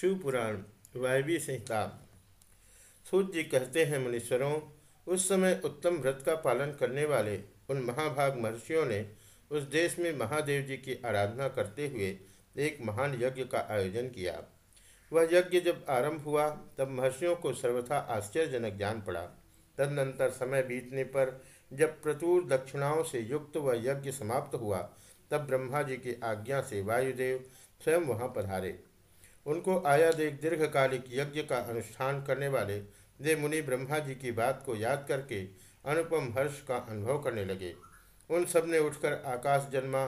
शिव पुराण वायवी संहिता। सूत जी कहते हैं, मुनीश्वरों, उस समय उत्तम व्रत का पालन करने वाले उन महाभाग महर्षियों ने उस देश में महादेव जी की आराधना करते हुए एक महान यज्ञ का आयोजन किया। वह यज्ञ जब आरंभ हुआ, तब महर्षियों को सर्वथा आश्चर्यजनक जान पड़ा। तदनंतर समय बीतने पर जब प्रचुर दक्षिणाओं से युक्त वह यज्ञ समाप्त हुआ, तब ब्रह्मा जी की आज्ञा से वायुदेव स्वयं वहाँ पधारे। उनको आया देख दीर्घकालिक यज्ञ का अनुष्ठान करने वाले वे मुनि ब्रह्मा जी की बात को याद करके अनुपम हर्ष का अनुभव करने लगे। उन सबने उठकर आकाश जन्मा,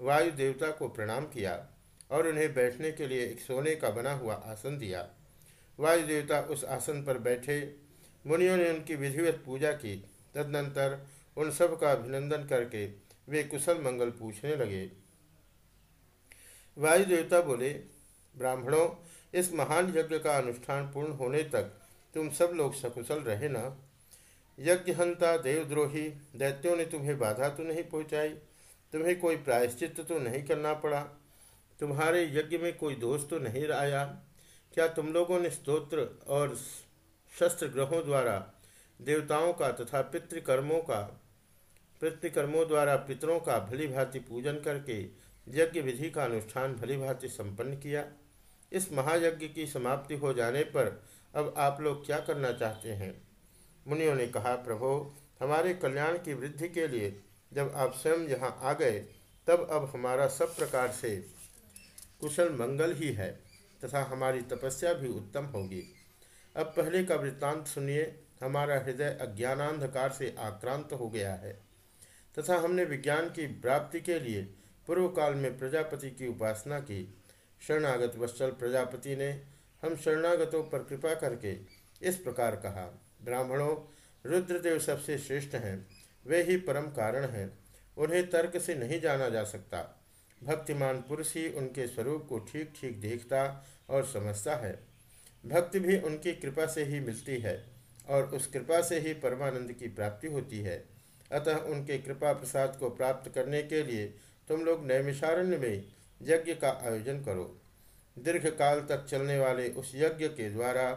वायु देवता को प्रणाम किया और उन्हें बैठने के लिए एक सोने का बना हुआ आसन दिया। वायु देवता उस आसन पर बैठे। मुनियों ने उनकी विधिवत पूजा की। तदनंतर उन सब का अभिनंदन करके वे कुशल मंगल पूछने लगे। वायु देवता बोले ब्राह्मणों, इस महान यज्ञ का अनुष्ठान पूर्ण होने तक तुम सब लोग सकुशल रहे ना? यज्ञहंता, देवद्रोही, दैत्यों ने तुम्हें बाधा तो नहीं पहुंचाई? तुम्हें कोई प्रायश्चित तो नहीं करना पड़ा? तुम्हारे यज्ञ में कोई दोष तो नहीं आया? क्या तुम लोगों ने स्तोत्र और शस्त्र ग्रहों द्वारा देवताओं का तथा पितृकर्मों का, पितृकर्मों द्वारा पितरों का भली भांति पूजन करके यज्ञ विधि का अनुष्ठान भली भांति संपन्न किया? इस महायज्ञ की समाप्ति हो जाने पर अब आप लोग क्या करना चाहते हैं? मुनियों ने कहा, प्रभो, हमारे कल्याण की वृद्धि के लिए जब आप स्वयं यहाँ आ गए, तब अब हमारा सब प्रकार से कुशल मंगल ही है तथा हमारी तपस्या भी उत्तम होगी। अब पहले का वृत्तांत सुनिए, हमारा हृदय अज्ञानांधकार से आक्रांत हो गया है तथा हमने विज्ञान की प्राप्ति के लिए पूर्व काल में प्रजापति की उपासना की। शरणागत वत्सल प्रजापति ने हम शरणागतों पर कृपा करके इस प्रकार कहा, ब्राह्मणों, रुद्रदेव सबसे श्रेष्ठ हैं, वे ही परम कारण हैं, उन्हें तर्क से नहीं जाना जा सकता। भक्तिमान पुरुष ही उनके स्वरूप को ठीक ठीक देखता और समझता है। भक्ति भी उनकी कृपा से ही मिलती है और उस कृपा से ही परमानंद की प्राप्ति होती है। अतः उनके कृपा प्रसाद को प्राप्त करने के लिए तुम लोग नैमिषारण्य में यज्ञ का आयोजन करो। दीर्घ काल तक चलने वाले उस यज्ञ के द्वारा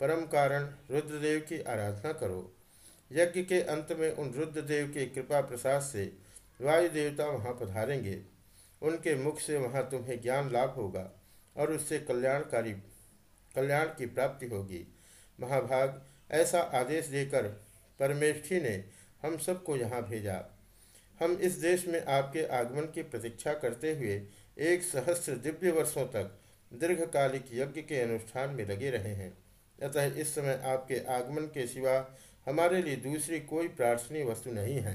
परम कारण रुद्रदेव की आराधना करो। यज्ञ के अंत में उन रुद्रदेव के कृपा प्रसाद से वायु देवता वहाँ पधारेंगे। उनके मुख से वहाँ तुम्हें ज्ञान लाभ होगा और उससे कल्याणकारी, कल्याण की प्राप्ति होगी। महाभाग, ऐसा आदेश देकर परमेष्ठी ने हम सबको यहाँ भेजा। हम इस देश में आपके आगमन की प्रतीक्षा करते हुए एक सहस्र दिव्य वर्षों तक दीर्घकालिक यज्ञ के अनुष्ठान में लगे रहे हैं। अतः इस समय आपके आगमन के सिवा हमारे लिए दूसरी कोई प्रार्थनीय वस्तु नहीं है।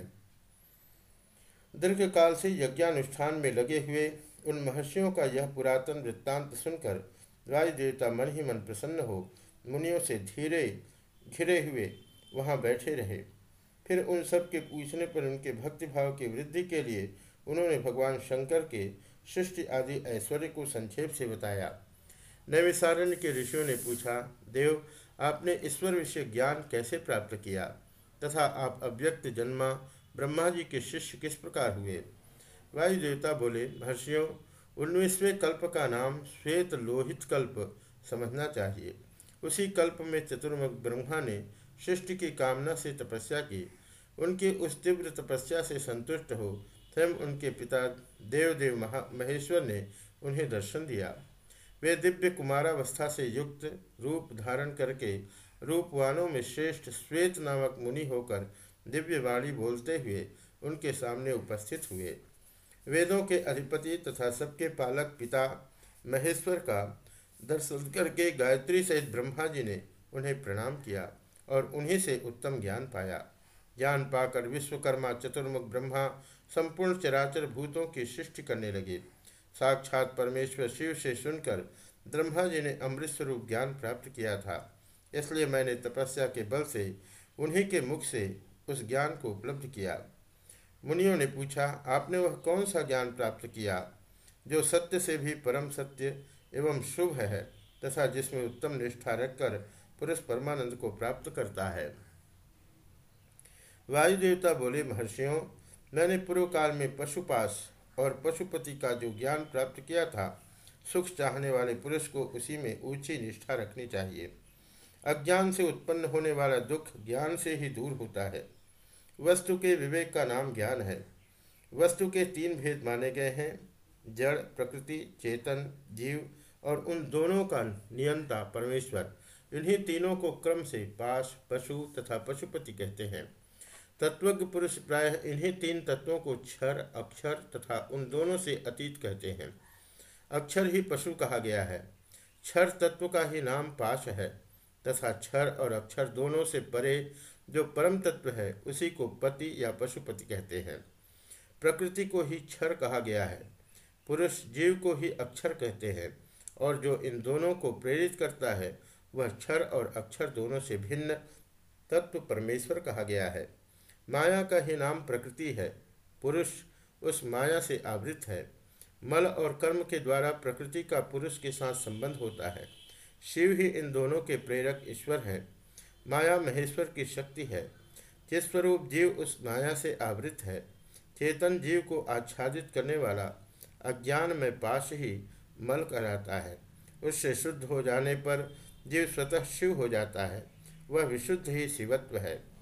दीर्घ काल से यज्ञानुष्ठान में लगे हुए उन महर्षियों का यह पुरातन वृत्तांत सुनकर राज देवता मन ही मन प्रसन्न हो मुनियों से धीरे घिरे हुए वहाँ बैठे रहे। फिर उन सब के पूछने पर उनके भक्तिभाव की वृद्धि के लिए उन्होंने भगवान शंकर के सृष्टि आदि ऐश्वर्य को संक्षेप से बताया। नैविसारण्य के ऋषियों ने पूछा, देव, आपने ईश्वर विषय ज्ञान कैसे प्राप्त किया? तथा आप अव्यक्त जन्मा ब्रह्मा जी के शिष्य किस प्रकार हुए? वायु देवता बोले, महर्षियों, उन्नीसवें कल्प का नाम श्वेत लोहित कल्प समझना चाहिए। उसी कल्प में चतुर्मुख ब्रह्मा ने सृष्टि की कामना से तपस्या की। उनकी उस तीव्र तपस्या से संतुष्ट हो स्वयं उनके पिता देवदेव महा, महेश्वर ने उन्हें दर्शन दिया। वे दिव्य कुमारावस्था से युक्त रूप धारण करके रूपवानों में श्रेष्ठ श्वेत नामक मुनि होकर दिव्य वाणी बोलते हुए उनके सामने उपस्थित हुए। वेदों के अधिपति तथा सबके पालक पिता महेश्वर का दर्शन करके गायत्री सहित ब्रह्मा जी ने उन्हें प्रणाम किया और उन्हीं से उत्तम ज्ञान पाया। ज्ञान पाकर विश्वकर्मा चतुर्मुख ब्रह्मा संपूर्ण चराचर भूतों की सृष्टि करने लगे। साक्षात परमेश्वर शिव से सुनकर ब्रह्मा जी ने अमृत स्वरूप ज्ञान प्राप्त किया था। इसलिए मैंने तपस्या के बल से, उन्हीं के मुख से उस ज्ञान को उपलब्ध किया। मुनियों ने पूछा, आपने वह कौन सा ज्ञान प्राप्त किया, जो सत्य से भी परम सत्य एवं शुभ है, तथा जिसमें उत्तम निष्ठा रखकर पुरुष परमानंद को प्राप्त करता है? वायु देवता बोले, महर्षियों मैंने पूर्व काल में पशुपास और पशुपति का जो ज्ञान प्राप्त किया था, सुख चाहने वाले पुरुष को उसी में ऊँची निष्ठा रखनी चाहिए। अज्ञान से उत्पन्न होने वाला दुख ज्ञान से ही दूर होता है। वस्तु के विवेक का नाम ज्ञान है। वस्तु के तीन भेद माने गए हैं, जड़, प्रकृति, चेतन, जीव और उन दोनों का नियंता परमेश्वर। इन्हीं तीनों को क्रम से पाश पशु तथा पशुपति कहते हैं। तत्वज्ञ पुरुष प्रायः इन्हीं तीन तत्वों को क्षर, अक्षर तथा उन दोनों से अतीत कहते हैं। अक्षर ही पशु कहा गया है। क्षर तत्व का ही नाम पाश है तथा क्षर और अक्षर दोनों से परे जो परम तत्व है, उसी को पति या पशुपति कहते हैं। प्रकृति को ही क्षर कहा गया है। पुरुष जीव को ही अक्षर कहते हैं और जो इन दोनों को प्रेरित करता है, वह क्षर और अक्षर दोनों से भिन्न तत्व परमेश्वर कहा गया है। माया का ही नाम प्रकृति है, पुरुष उस माया से आवृत है। मल और कर्म के द्वारा प्रकृति का पुरुष के साथ संबंध होता है। शिव ही इन दोनों के प्रेरक ईश्वर हैं। माया महेश्वर की शक्ति है। जिस स्वरूप जीव उस माया से आवृत है, चेतन जीव को आच्छादित करने वाला अज्ञान में पाश ही मल कराता है। उससे शुद्ध हो जाने पर जीव स्वतः शिव हो जाता है। वह विशुद्ध ही शिवत्व है।